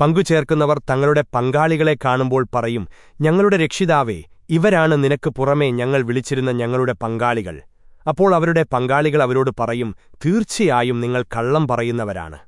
പങ്കുചേർക്കുന്നവർ തങ്ങളുടെ പങ്കാളികളെ കാണുമ്പോൾ പറയും ഞങ്ങളുടെ രക്ഷിതാവേ ഇവരാണ് നിനക്ക് പുറമേ ഞങ്ങൾ വിളിച്ചിരുന്ന ഞങ്ങളുടെ പങ്കാളികൾ. അപ്പോൾ അവരുടെ പങ്കാളികൾ അവരോട് പറയും തീർച്ചയായും നിങ്ങൾ കള്ളം പറയുന്നവരാണ്.